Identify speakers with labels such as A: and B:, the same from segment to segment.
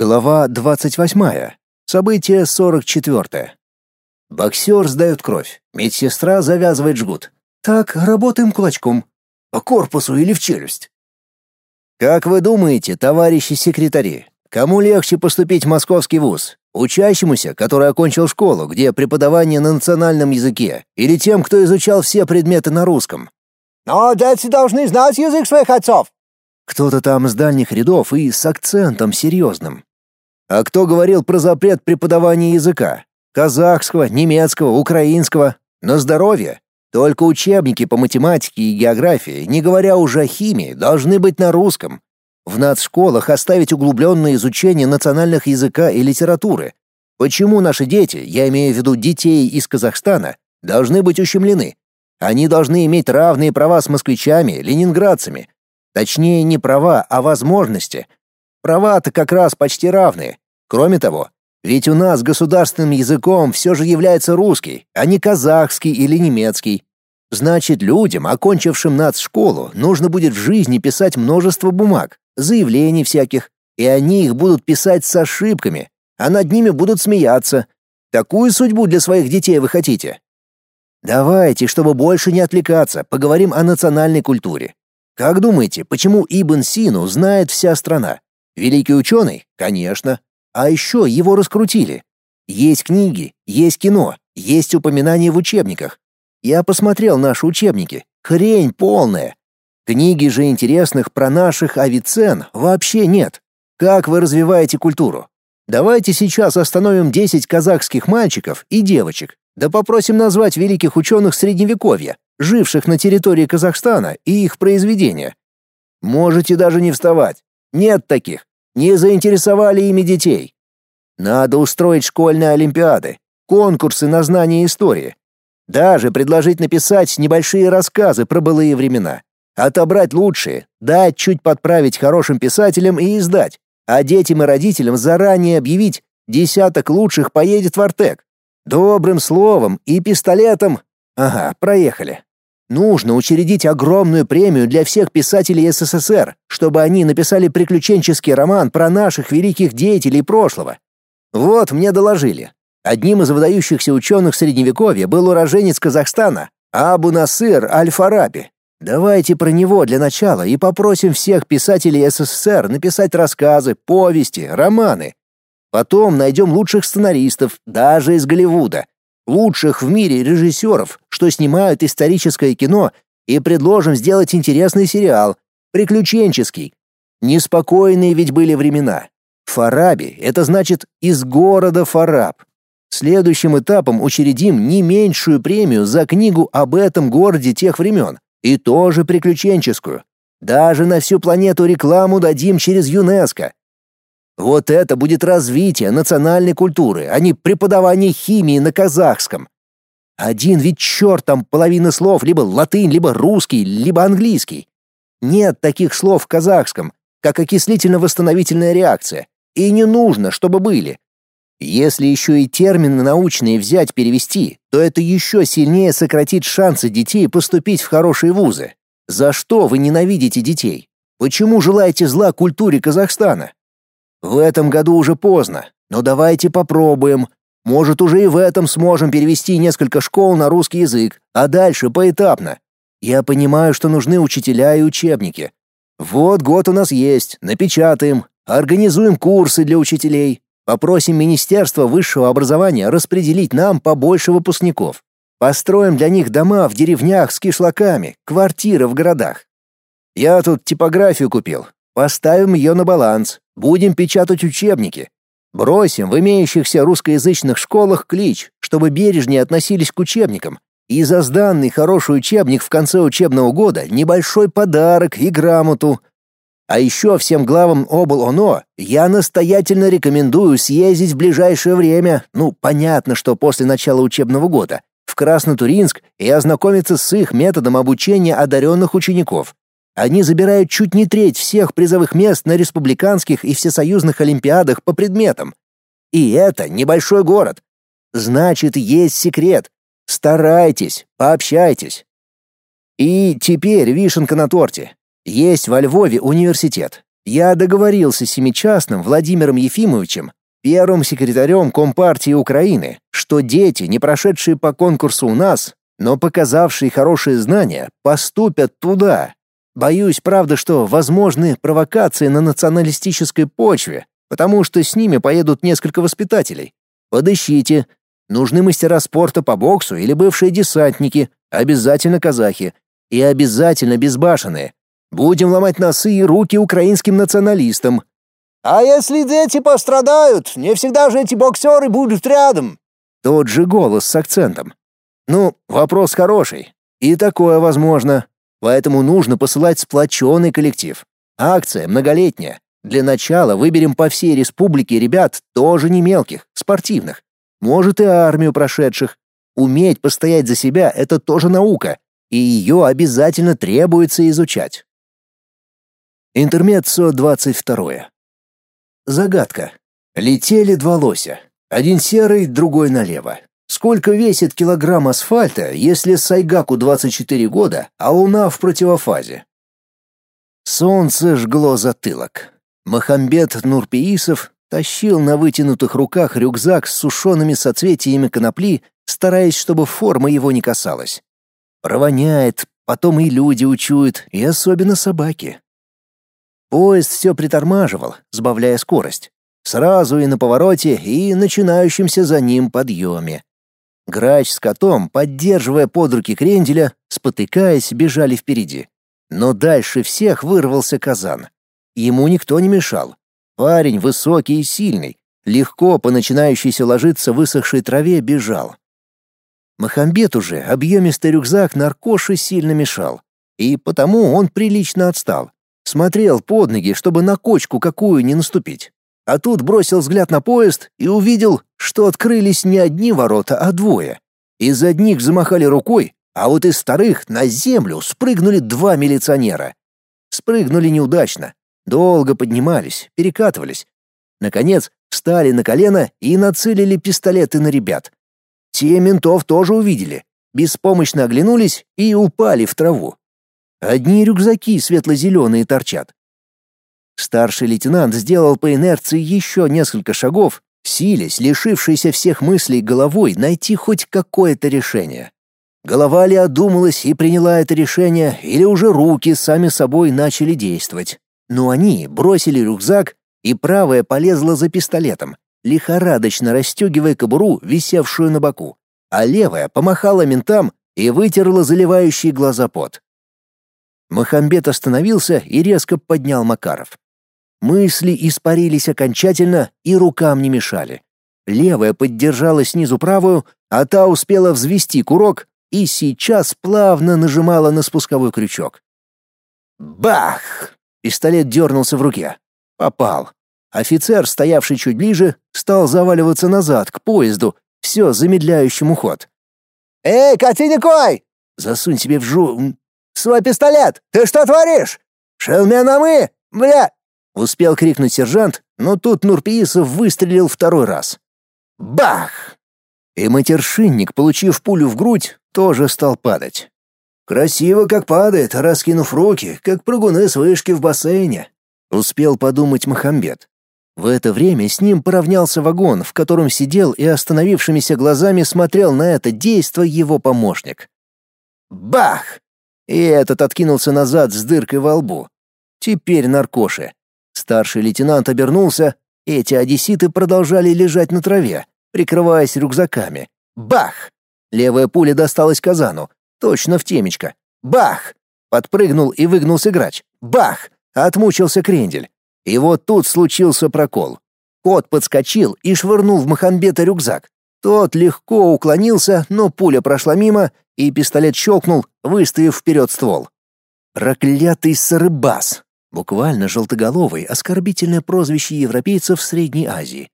A: Глава 28. Событие 44. Боксер сдает кровь. Медсестра завязывает жгут. Так, работаем кулачком. По корпусу или в челюсть? Как вы думаете, товарищи секретари, кому легче поступить в московский вуз? Учащемуся, который окончил школу, где преподавание на национальном языке, или тем, кто изучал все предметы на русском?
B: Но дети должны знать язык своих отцов.
A: Кто-то там с дальних рядов и с акцентом серьезным. А кто говорил про запрет преподавания языка? Казахского, немецкого, украинского. На здоровье. Только учебники по математике и географии, не говоря уже о химии, должны быть на русском. В нацшколах оставить углубленное изучение национальных языка и литературы. Почему наши дети, я имею в виду детей из Казахстана, должны быть ущемлены? Они должны иметь равные права с москвичами, ленинградцами, Точнее, не права, а возможности. Права-то как раз почти равные. Кроме того, ведь у нас государственным языком все же является русский, а не казахский или немецкий. Значит, людям, окончившим нацшколу, нужно будет в жизни писать множество бумаг, заявлений всяких, и они их будут писать с ошибками, а над ними будут смеяться. Такую судьбу для своих детей вы хотите? Давайте, чтобы больше не отвлекаться, поговорим о национальной культуре. Как думаете, почему Ибн Сину знает вся страна? Великий ученый? Конечно. А еще его раскрутили. Есть книги, есть кино, есть упоминания в учебниках. Я посмотрел наши учебники. Хрень полная. Книги же интересных про наших авицен вообще нет. Как вы развиваете культуру? Давайте сейчас остановим 10 казахских мальчиков и девочек. Да попросим назвать великих ученых средневековья живших на территории Казахстана, и их произведения. Можете даже не вставать. Нет таких. Не заинтересовали ими детей. Надо устроить школьные олимпиады, конкурсы на знание истории. Даже предложить написать небольшие рассказы про былые времена. Отобрать лучшие, дать чуть подправить хорошим писателям и издать. А детям и родителям заранее объявить, десяток лучших поедет в Артек. Добрым словом и пистолетом... Ага, проехали. Нужно учредить огромную премию для всех писателей СССР, чтобы они написали приключенческий роман про наших великих деятелей прошлого. Вот мне доложили. Одним из выдающихся ученых Средневековья был уроженец Казахстана Абу Насыр Аль-Фараби. Давайте про него для начала и попросим всех писателей СССР написать рассказы, повести, романы. Потом найдем лучших сценаристов, даже из Голливуда, лучших в мире режиссеров, что снимают историческое кино, и предложим сделать интересный сериал, приключенческий. Неспокойные ведь были времена. Фараби — это значит «из города Фараб». Следующим этапом учредим не меньшую премию за книгу об этом городе тех времен, и тоже приключенческую. Даже на всю планету рекламу дадим через ЮНЕСКО. Вот это будет развитие национальной культуры, а не преподавание химии на казахском. Один ведь черт там половина слов либо латынь, либо русский, либо английский. Нет таких слов в казахском, как окислительно-восстановительная реакция, и не нужно, чтобы были. Если еще и термины научные взять перевести, то это еще сильнее сократит шансы детей поступить в хорошие вузы. За что вы ненавидите детей? Почему желаете зла культуре Казахстана? В этом году уже поздно, но давайте попробуем. Может, уже и в этом сможем перевести несколько школ на русский язык, а дальше поэтапно. Я понимаю, что нужны учителя и учебники. Вот год у нас есть, напечатаем, организуем курсы для учителей, попросим Министерство высшего образования распределить нам побольше выпускников. Построим для них дома в деревнях с кишлаками, квартиры в городах. Я тут типографию купил. Поставим ее на баланс, Будем печатать учебники. Бросим в имеющихся русскоязычных школах клич, чтобы бережнее относились к учебникам. И за сданный хороший учебник в конце учебного года небольшой подарок и грамоту. А еще всем главам обл. ОНО я настоятельно рекомендую съездить в ближайшее время, ну, понятно, что после начала учебного года, в Краснотуринск и ознакомиться с их методом обучения одаренных учеников. Они забирают чуть не треть всех призовых мест на республиканских и всесоюзных олимпиадах по предметам. И это небольшой город. Значит, есть секрет. Старайтесь, пообщайтесь. И теперь вишенка на торте. Есть во Львове университет. Я договорился с семичастным Владимиром Ефимовичем, первым секретарем Компартии Украины, что дети, не прошедшие по конкурсу у нас, но показавшие хорошие знания, поступят туда. Боюсь, правда, что возможны провокации на националистической почве, потому что с ними поедут несколько воспитателей. Подыщите. Нужны мастера спорта по боксу или бывшие десантники, обязательно казахи. И обязательно безбашенные. Будем ломать носы и руки украинским националистам.
B: А если дети пострадают, не всегда же эти боксеры будут рядом.
A: Тот же голос с акцентом. Ну, вопрос хороший. И такое возможно. Поэтому нужно посылать сплоченный коллектив. Акция многолетняя. Для начала выберем по всей республике ребят тоже не мелких, спортивных. Может и армию прошедших. Уметь постоять за себя — это тоже наука, и ее обязательно требуется изучать. Интермеццо 22. Загадка. Летели два лося. Один серый, другой налево. Сколько весит килограмм асфальта, если Сайгаку 24 года, а Луна в противофазе? Солнце жгло затылок. Махамбет Нурпеисов тащил на вытянутых руках рюкзак с сушеными соцветиями конопли, стараясь, чтобы форма его не касалась. Провоняет, потом и люди учуют, и особенно собаки. Поезд все притормаживал, сбавляя скорость. Сразу и на повороте, и начинающемся за ним подъеме. Грач с котом, поддерживая под руки кренделя, спотыкаясь, бежали впереди. Но дальше всех вырвался казан. Ему никто не мешал. Парень высокий и сильный, легко по начинающейся ложиться высохшей траве бежал. Махамбет уже объемистый рюкзак наркоши сильно мешал, и потому он прилично отстал. Смотрел под ноги, чтобы на кочку какую не наступить. А тут бросил взгляд на поезд и увидел, что открылись не одни ворота, а двое. Из одних замахали рукой, а вот из старых на землю спрыгнули два милиционера. Спрыгнули неудачно, долго поднимались, перекатывались. Наконец, встали на колено и нацелили пистолеты на ребят. Те ментов тоже увидели, беспомощно оглянулись и упали в траву. Одни рюкзаки светло-зеленые торчат. Старший лейтенант сделал по инерции еще несколько шагов, силясь, лишившийся всех мыслей головой, найти хоть какое-то решение. Голова ли одумалась и приняла это решение, или уже руки сами собой начали действовать. Но они бросили рюкзак, и правая полезла за пистолетом, лихорадочно расстегивая кобуру, висевшую на боку, а левая помахала ментам и вытерла заливающий глаза пот. Махамбет остановился и резко поднял Макаров. Мысли испарились окончательно и рукам не мешали. Левая поддержала снизу правую, а та успела взвести курок и сейчас плавно нажимала на спусковой крючок. Бах! Пистолет дернулся в руке. Попал. Офицер, стоявший чуть ближе, стал заваливаться назад, к поезду, все замедляющему ход.
B: «Эй, Котиникой!»
A: «Засунь себе в жу...
B: Свой пистолет! Ты что творишь? Шелмена мы! Бля!»
A: Успел крикнуть сержант, но тут Нурпиисов выстрелил второй раз. Бах! И матершинник, получив пулю в грудь, тоже стал падать. Красиво как падает, раскинув руки, как прыгуны с вышки в бассейне. Успел подумать Махамбет. В это время с ним поравнялся вагон, в котором сидел и остановившимися глазами смотрел на это действо его помощник. Бах! И этот откинулся назад с дыркой во лбу. Теперь наркоши. Старший лейтенант обернулся, эти одесситы продолжали лежать на траве, прикрываясь рюкзаками. Бах! Левая пуля досталась Казану, точно в темечко. Бах! Подпрыгнул и выгнулся грач. Бах! Отмучился крендель. И вот тут случился прокол. Кот подскочил и швырнул в Махамбета рюкзак. Тот легко уклонился, но пуля прошла мимо, и пистолет щелкнул, выставив вперед ствол. Проклятый сарыбас! Буквально желтоголовый, оскорбительное прозвище европейцев в Средней Азии.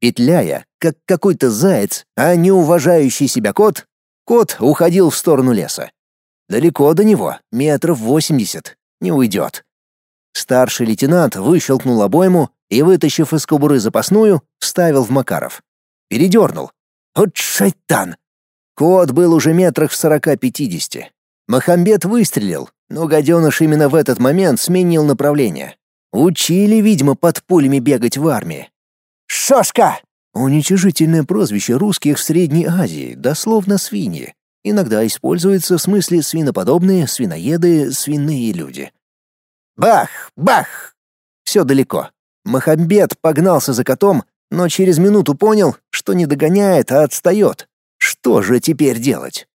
A: Петляя, как какой-то заяц, а не уважающий себя кот, кот уходил в сторону леса. Далеко до него, метров восемьдесят, не уйдет. Старший лейтенант выщелкнул обойму и, вытащив из кобуры запасную, вставил в Макаров. Передернул. Вот шайтан! Кот был уже метрах в сорока-пятидесяти. Махамбет выстрелил, но гаденыш именно в этот момент сменил направление. Учили, видимо, под пулями бегать в армии.
B: «Шошка!»
A: Уничижительное прозвище русских в Средней Азии, дословно свиньи. Иногда используется в смысле свиноподобные, свиноеды, свиные люди. Бах! Бах! Все далеко. Махамбет погнался за котом, но через минуту понял, что не догоняет, а отстает. Что же теперь делать?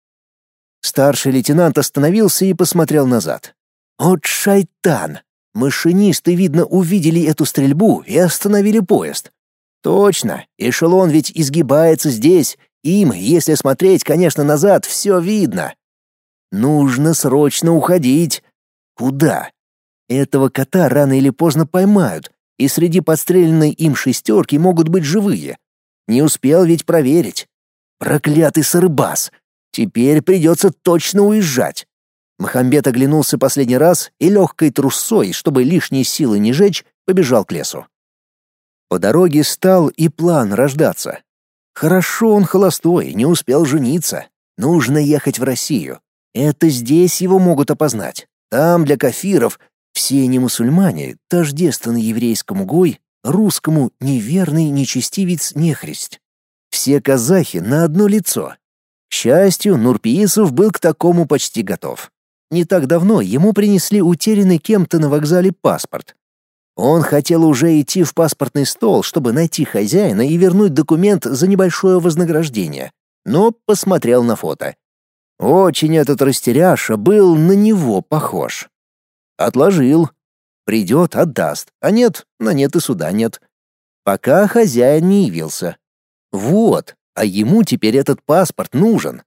A: Старший лейтенант остановился и посмотрел назад. «От шайтан! Машинисты, видно, увидели эту стрельбу и остановили поезд. Точно, эшелон ведь изгибается здесь. Им, если смотреть, конечно, назад, все видно. Нужно срочно уходить. Куда? Этого кота рано или поздно поймают, и среди подстреленной им шестерки могут быть живые. Не успел ведь проверить. Проклятый сырбас! Теперь придется точно уезжать. Махамбет оглянулся последний раз и легкой трусой, чтобы лишние силы не жечь, побежал к лесу. По дороге стал и план рождаться. Хорошо он холостой, не успел жениться. Нужно ехать в Россию. Это здесь его могут опознать. Там для кафиров все не мусульмане, тождественны еврейскому гой, русскому неверный нечестивец нехрист. Все казахи на одно лицо. К счастью, Нурпиисов был к такому почти готов. Не так давно ему принесли утерянный кем-то на вокзале паспорт. Он хотел уже идти в паспортный стол, чтобы найти хозяина и вернуть документ за небольшое вознаграждение, но посмотрел на фото. Очень этот растеряша был на него похож. Отложил. Придет, отдаст, а нет, на нет и суда нет. Пока хозяин не явился. Вот, а ему теперь этот паспорт нужен.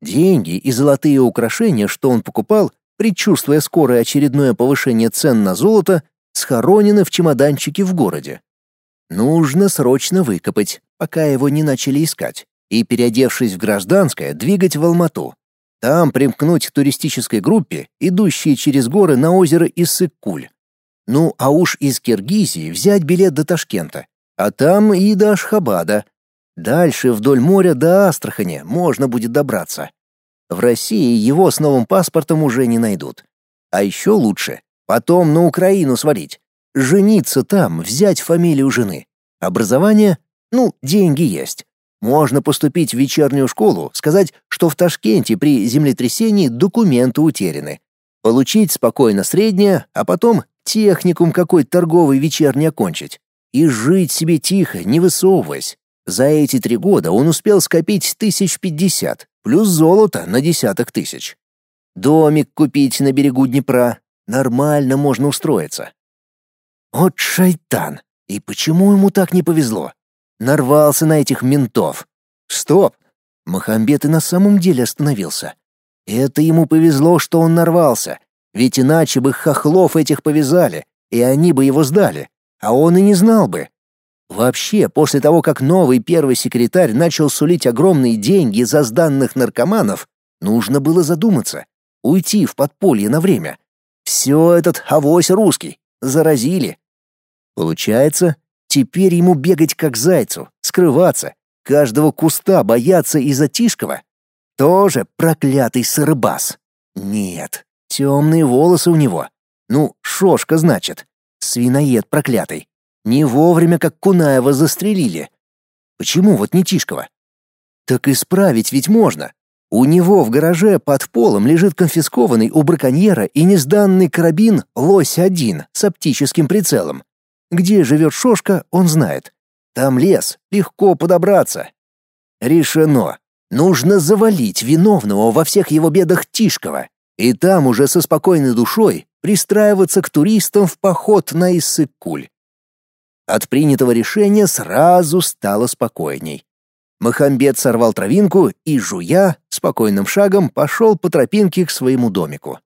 A: Деньги и золотые украшения, что он покупал, предчувствуя скорое очередное повышение цен на золото, схоронены в чемоданчике в городе. Нужно срочно выкопать, пока его не начали искать, и, переодевшись в гражданское, двигать в Алмату. Там примкнуть к туристической группе, идущей через горы на озеро Иссык-Куль. Ну, а уж из Киргизии взять билет до Ташкента, а там и до Ашхабада. Дальше вдоль моря до Астрахани можно будет добраться. В России его с новым паспортом уже не найдут. А еще лучше Потом на Украину свалить. Жениться там, взять фамилию жены. Образование? Ну, деньги есть. Можно поступить в вечернюю школу, сказать, что в Ташкенте при землетрясении документы утеряны. Получить спокойно среднее, а потом техникум какой-то торговый вечерний окончить. И жить себе тихо, не высовываясь. За эти три года он успел скопить тысяч пятьдесят, плюс золото на десяток тысяч. Домик купить на берегу Днепра, Нормально можно устроиться. Вот шайтан! И почему ему так не повезло? Нарвался на этих ментов. Стоп! Махамбет и на самом деле остановился. Это ему повезло, что он нарвался, ведь иначе бы хохлов этих повязали, и они бы его сдали, а он и не знал бы. Вообще, после того, как новый первый секретарь начал сулить огромные деньги за сданных наркоманов, нужно было задуматься, уйти в подполье на время, все этот авось русский. Заразили. Получается, теперь ему бегать как зайцу, скрываться, каждого куста бояться из-за Тишкова? Тоже проклятый сырбас. Нет, темные волосы у него. Ну, шошка, значит. Свиноед проклятый. Не вовремя, как Кунаева застрелили. Почему вот не Тишкова? Так исправить ведь можно. У него в гараже под полом лежит конфискованный у браконьера и несданный карабин «Лось-1» с оптическим прицелом. Где живет Шошка, он знает. Там лес, легко подобраться. Решено. Нужно завалить виновного во всех его бедах Тишкова. И там уже со спокойной душой пристраиваться к туристам в поход на Иссык-Куль. От принятого решения сразу стало спокойней. Махамбет сорвал травинку и, жуя, спокойным шагом пошел по тропинке к своему домику.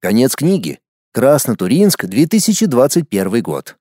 A: Конец книги. Краснотуринск, 2021 год.